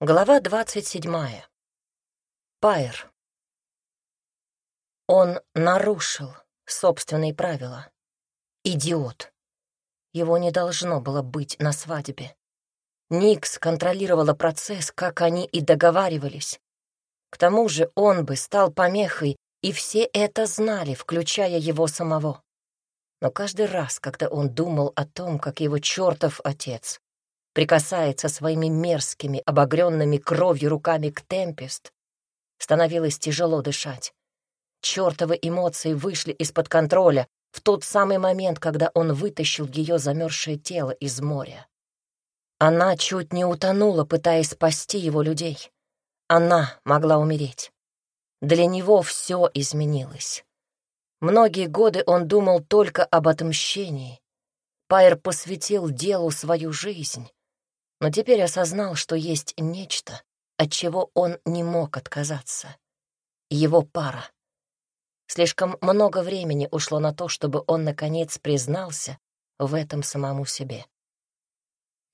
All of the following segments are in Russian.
Глава двадцать седьмая. Пайер. Он нарушил собственные правила. Идиот. Его не должно было быть на свадьбе. Никс контролировала процесс, как они и договаривались. К тому же он бы стал помехой, и все это знали, включая его самого. Но каждый раз, когда он думал о том, как его чертов отец прикасается своими мерзкими, обогренными кровью руками к Темпест, становилось тяжело дышать. Чёртовы эмоции вышли из-под контроля в тот самый момент, когда он вытащил ее замерзшее тело из моря. Она чуть не утонула, пытаясь спасти его людей. Она могла умереть. Для него все изменилось. Многие годы он думал только об отмщении. Пайер посвятил делу свою жизнь но теперь осознал, что есть нечто, от чего он не мог отказаться. Его пара. Слишком много времени ушло на то, чтобы он, наконец, признался в этом самому себе.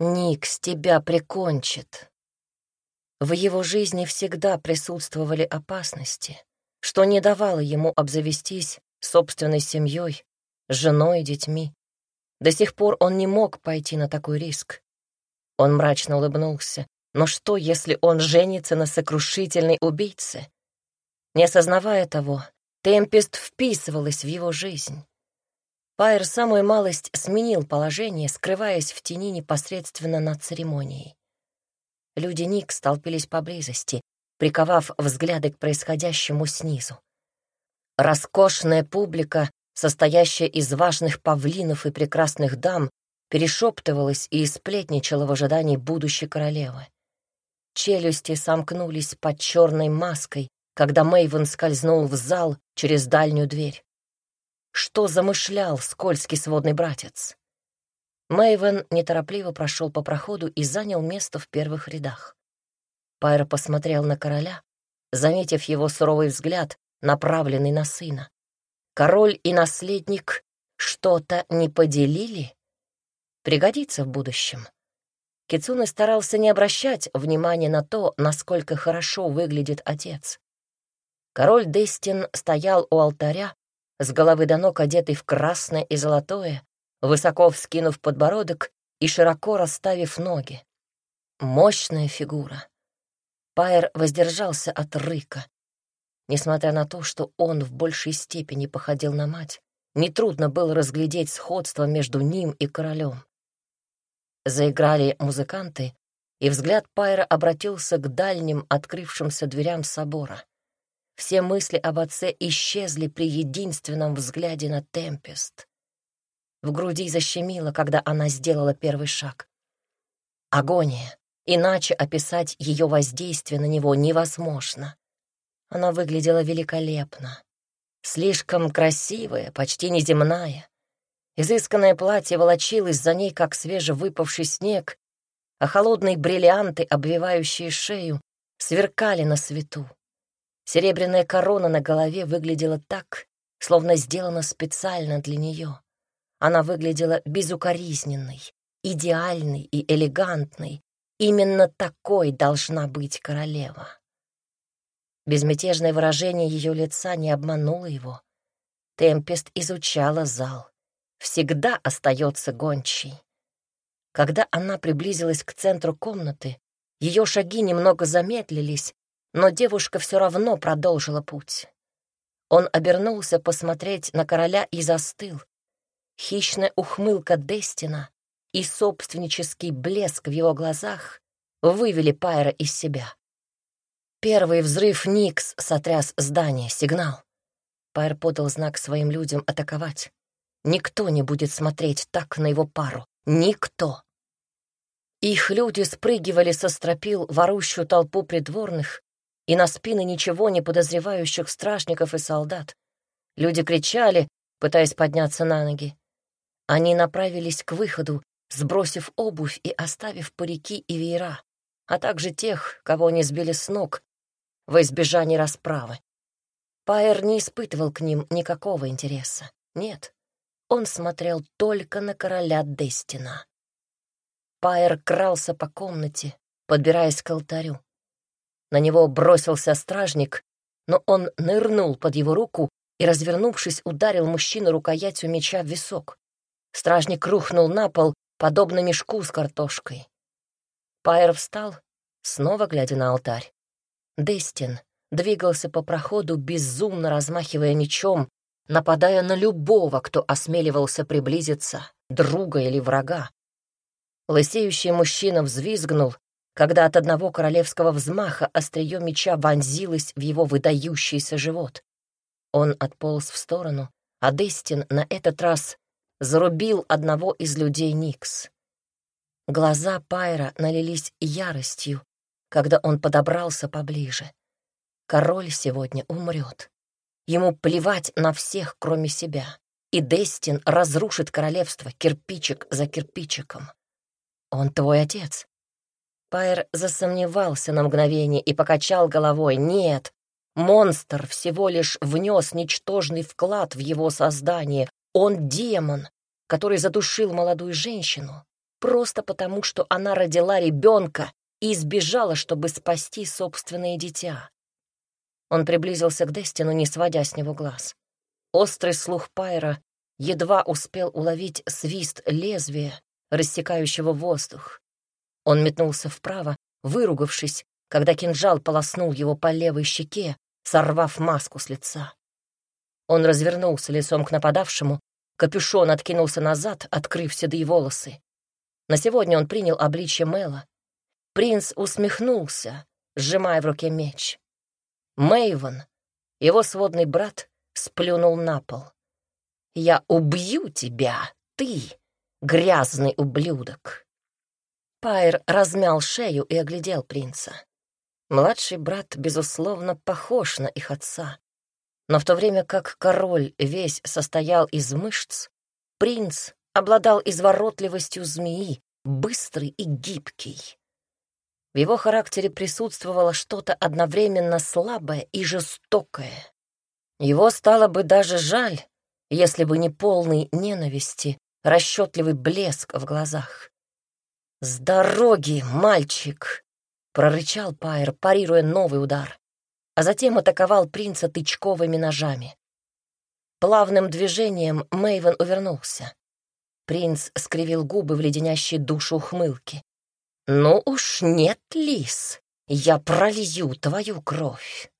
«Никс тебя прикончит». В его жизни всегда присутствовали опасности, что не давало ему обзавестись собственной семьей, женой и детьми. До сих пор он не мог пойти на такой риск. Он мрачно улыбнулся. Но что, если он женится на сокрушительной убийце? Не осознавая того, Темпест вписывалась в его жизнь. Пайер самую малость сменил положение, скрываясь в тени непосредственно над церемонией. Люди Ник столпились поблизости, приковав взгляды к происходящему снизу. Роскошная публика, состоящая из важных павлинов и прекрасных дам, перешептывалась и сплетничала в ожидании будущей королевы. Челюсти сомкнулись под черной маской, когда Мэйвен скользнул в зал через дальнюю дверь. Что замышлял скользкий сводный братец? Мэйвен неторопливо прошел по проходу и занял место в первых рядах. Пайр посмотрел на короля, заметив его суровый взгляд, направленный на сына. Король и наследник что-то не поделили? Пригодится в будущем. Кицуны старался не обращать внимания на то, насколько хорошо выглядит отец. Король Дестин стоял у алтаря, с головы до ног одетый в красное и золотое, высоко вскинув подбородок и широко расставив ноги. Мощная фигура. Пайер воздержался от рыка. Несмотря на то, что он в большей степени походил на мать, нетрудно было разглядеть сходство между ним и королем. Заиграли музыканты, и взгляд Пайра обратился к дальним открывшимся дверям собора. Все мысли об отце исчезли при единственном взгляде на Темпест. В груди защемило, когда она сделала первый шаг. Агония. Иначе описать ее воздействие на него невозможно. Она выглядела великолепно. Слишком красивая, почти неземная. Изысканное платье волочилось за ней, как свежевыпавший снег, а холодные бриллианты, обвивающие шею, сверкали на свету. Серебряная корона на голове выглядела так, словно сделана специально для нее. Она выглядела безукоризненной, идеальной и элегантной. Именно такой должна быть королева. Безмятежное выражение ее лица не обмануло его. Темпест изучала зал всегда остается гончей. Когда она приблизилась к центру комнаты, ее шаги немного замедлились, но девушка все равно продолжила путь. Он обернулся посмотреть на короля и застыл. Хищная ухмылка Дестина и собственнический блеск в его глазах вывели Пайра из себя. Первый взрыв Никс сотряс здание, сигнал. Пайр подал знак своим людям атаковать. Никто не будет смотреть так на его пару. Никто. Их люди спрыгивали со стропил в орущую толпу придворных и на спины ничего не подозревающих стражников и солдат. Люди кричали, пытаясь подняться на ноги. Они направились к выходу, сбросив обувь и оставив парики и веера, а также тех, кого они сбили с ног во избежание расправы. Пайер не испытывал к ним никакого интереса. Нет, он смотрел только на короля Дестина. Пайер крался по комнате, подбираясь к алтарю. На него бросился стражник, но он нырнул под его руку и, развернувшись, ударил мужчину рукоятью меча в висок. Стражник рухнул на пол, подобно мешку с картошкой. Пайер встал, снова глядя на алтарь. Дестин двигался по проходу, безумно размахивая мечом, нападая на любого, кто осмеливался приблизиться, друга или врага. Лысеющий мужчина взвизгнул, когда от одного королевского взмаха острие меча вонзилось в его выдающийся живот. Он отполз в сторону, а Дестин на этот раз зарубил одного из людей Никс. Глаза Пайра налились яростью, когда он подобрался поближе. Король сегодня умрет. Ему плевать на всех, кроме себя. И Дестин разрушит королевство кирпичик за кирпичиком. Он твой отец. Пайер засомневался на мгновение и покачал головой. Нет, монстр всего лишь внес ничтожный вклад в его создание. Он демон, который задушил молодую женщину просто потому, что она родила ребенка и избежала, чтобы спасти собственное дитя. Он приблизился к Дестину, не сводя с него глаз. Острый слух Пайра едва успел уловить свист лезвия, рассекающего воздух. Он метнулся вправо, выругавшись, когда кинжал полоснул его по левой щеке, сорвав маску с лица. Он развернулся лицом к нападавшему, капюшон откинулся назад, открыв седые волосы. На сегодня он принял обличье Мэла. Принц усмехнулся, сжимая в руке меч. Мэйвен, его сводный брат, сплюнул на пол. «Я убью тебя, ты, грязный ублюдок!» Пайр размял шею и оглядел принца. Младший брат, безусловно, похож на их отца. Но в то время как король весь состоял из мышц, принц обладал изворотливостью змеи, быстрый и гибкий. В его характере присутствовало что-то одновременно слабое и жестокое. Его стало бы даже жаль, если бы не полный ненависти, расчетливый блеск в глазах. «С дороги, мальчик!» — прорычал Пайер, парируя новый удар, а затем атаковал принца тычковыми ножами. Плавным движением Мэйвен увернулся. Принц скривил губы в леденящей душу ухмылки. «Ну уж нет, лис, я пролью твою кровь!»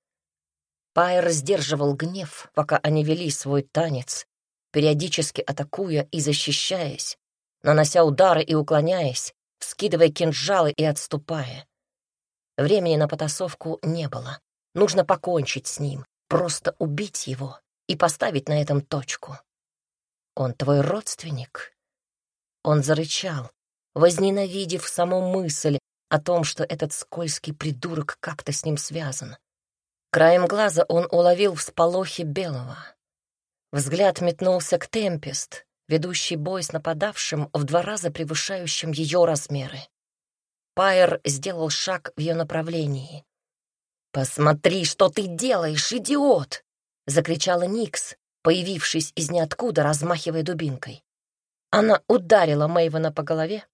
Пайер сдерживал гнев, пока они вели свой танец, периодически атакуя и защищаясь, нанося удары и уклоняясь, скидывая кинжалы и отступая. Времени на потасовку не было. Нужно покончить с ним, просто убить его и поставить на этом точку. Он твой родственник. Он зарычал, возненавидев саму мысль о том, что этот скользкий придурок как-то с ним связан. Краем глаза он уловил всполохи белого. Взгляд метнулся к Темпест, ведущий бой с нападавшим в два раза превышающим ее размеры. Пайер сделал шаг в ее направлении. «Посмотри, что ты делаешь, идиот!» — закричала Никс, появившись из ниоткуда, размахивая дубинкой. Она ударила Мэйвена по голове,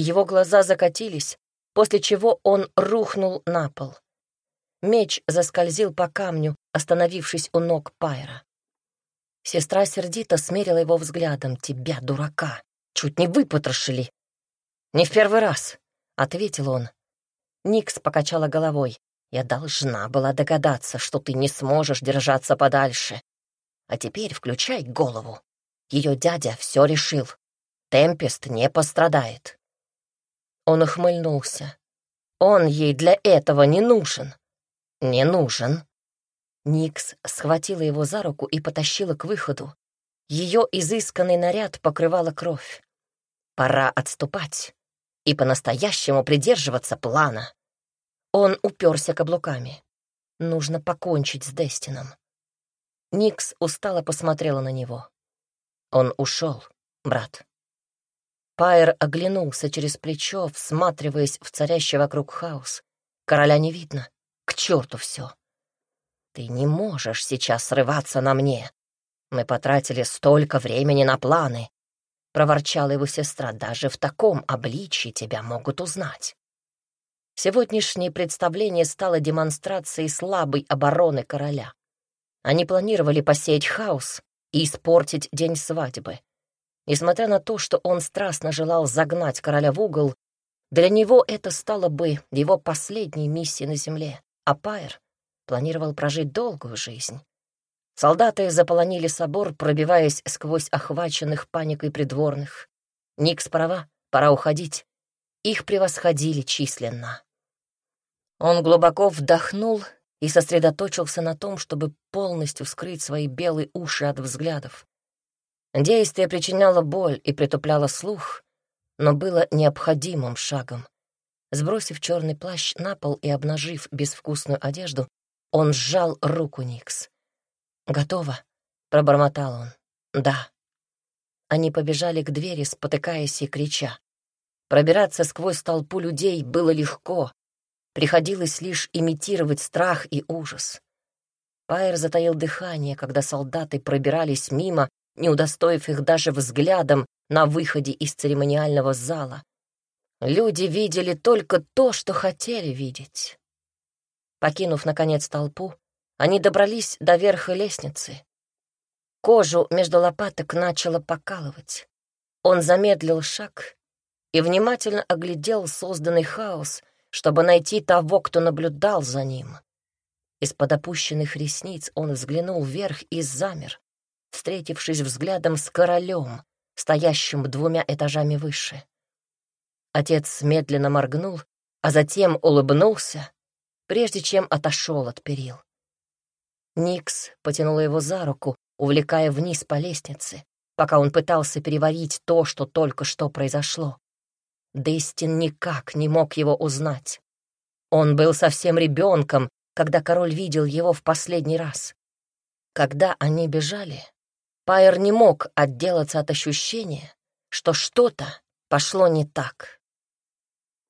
его глаза закатились, после чего он рухнул на пол. Меч заскользил по камню, остановившись у ног Пайера. Сестра сердито смерила его взглядом. «Тебя, дурака, чуть не выпотрошили». «Не в первый раз», — ответил он. Никс покачала головой. «Я должна была догадаться, что ты не сможешь держаться подальше. А теперь включай голову. Ее дядя все решил. Темпест не пострадает». Он ухмыльнулся. «Он ей для этого не нужен». «Не нужен», Никс схватила его за руку и потащила к выходу. Ее изысканный наряд покрывала кровь. Пора отступать и по-настоящему придерживаться плана. Он уперся каблуками. Нужно покончить с Дестином. Никс устало посмотрела на него. Он ушел, брат. Пайер оглянулся через плечо, всматриваясь в царящий вокруг хаос. Короля не видно. К черту все. «Ты не можешь сейчас срываться на мне. Мы потратили столько времени на планы», — проворчала его сестра. «Даже в таком обличии тебя могут узнать». Сегодняшнее представление стало демонстрацией слабой обороны короля. Они планировали посеять хаос и испортить день свадьбы. Несмотря на то, что он страстно желал загнать короля в угол, для него это стало бы его последней миссией на земле, а Пайер планировал прожить долгую жизнь. Солдаты заполонили собор, пробиваясь сквозь охваченных паникой придворных. Никс права, пора уходить. Их превосходили численно. Он глубоко вдохнул и сосредоточился на том, чтобы полностью скрыть свои белые уши от взглядов. Действие причиняло боль и притупляло слух, но было необходимым шагом. Сбросив черный плащ на пол и обнажив безвкусную одежду, он сжал руку Никс. «Готово», — пробормотал он. «Да». Они побежали к двери, спотыкаясь и крича. Пробираться сквозь толпу людей было легко. Приходилось лишь имитировать страх и ужас. Пайер затаил дыхание, когда солдаты пробирались мимо, не удостоив их даже взглядом на выходе из церемониального зала. Люди видели только то, что хотели видеть. Покинув, наконец, толпу, они добрались до верха лестницы. Кожу между лопаток начало покалывать. Он замедлил шаг и внимательно оглядел созданный хаос, чтобы найти того, кто наблюдал за ним. Из-под опущенных ресниц он взглянул вверх и замер, встретившись взглядом с королем, стоящим двумя этажами выше. Отец медленно моргнул, а затем улыбнулся прежде чем отошел от перил. Никс потянула его за руку, увлекая вниз по лестнице, пока он пытался переварить то, что только что произошло. Дейстин никак не мог его узнать. Он был совсем ребенком, когда король видел его в последний раз. Когда они бежали, Пайер не мог отделаться от ощущения, что что-то пошло не так.